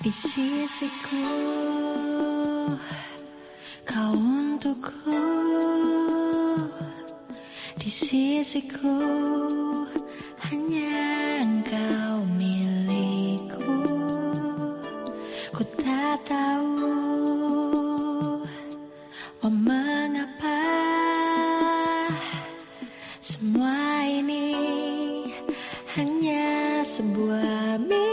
Di sisiku. Kau untukku. Di sisiku. Hanya engkau milikku. Ku tak tahu Oh mengapa. Semua ini Hanya sebuah mimpi.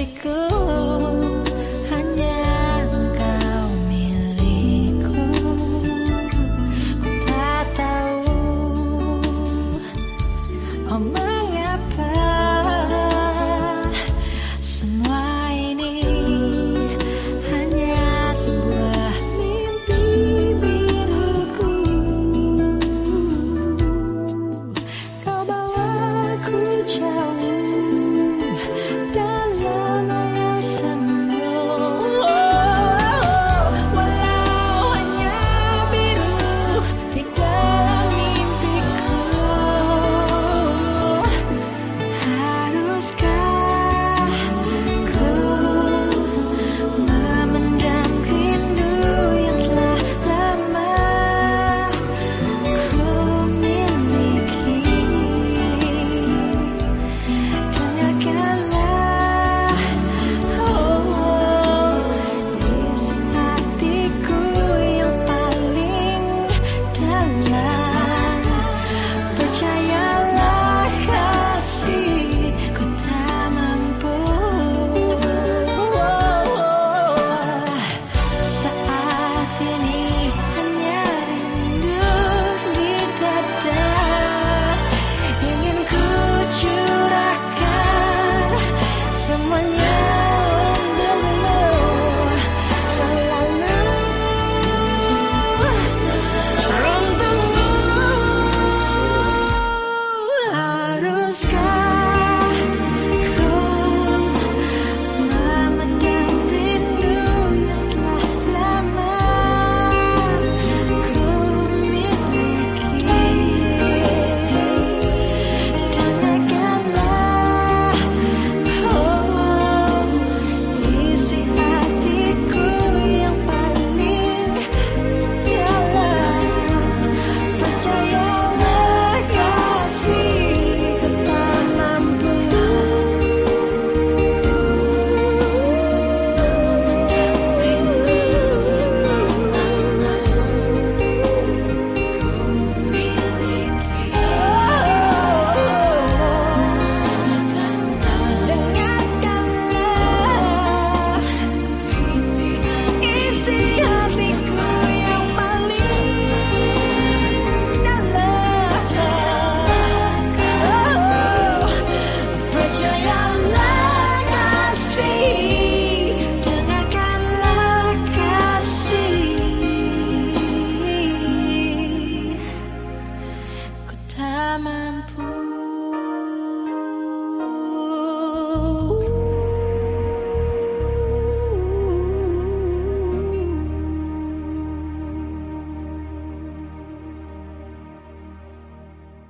Mexico.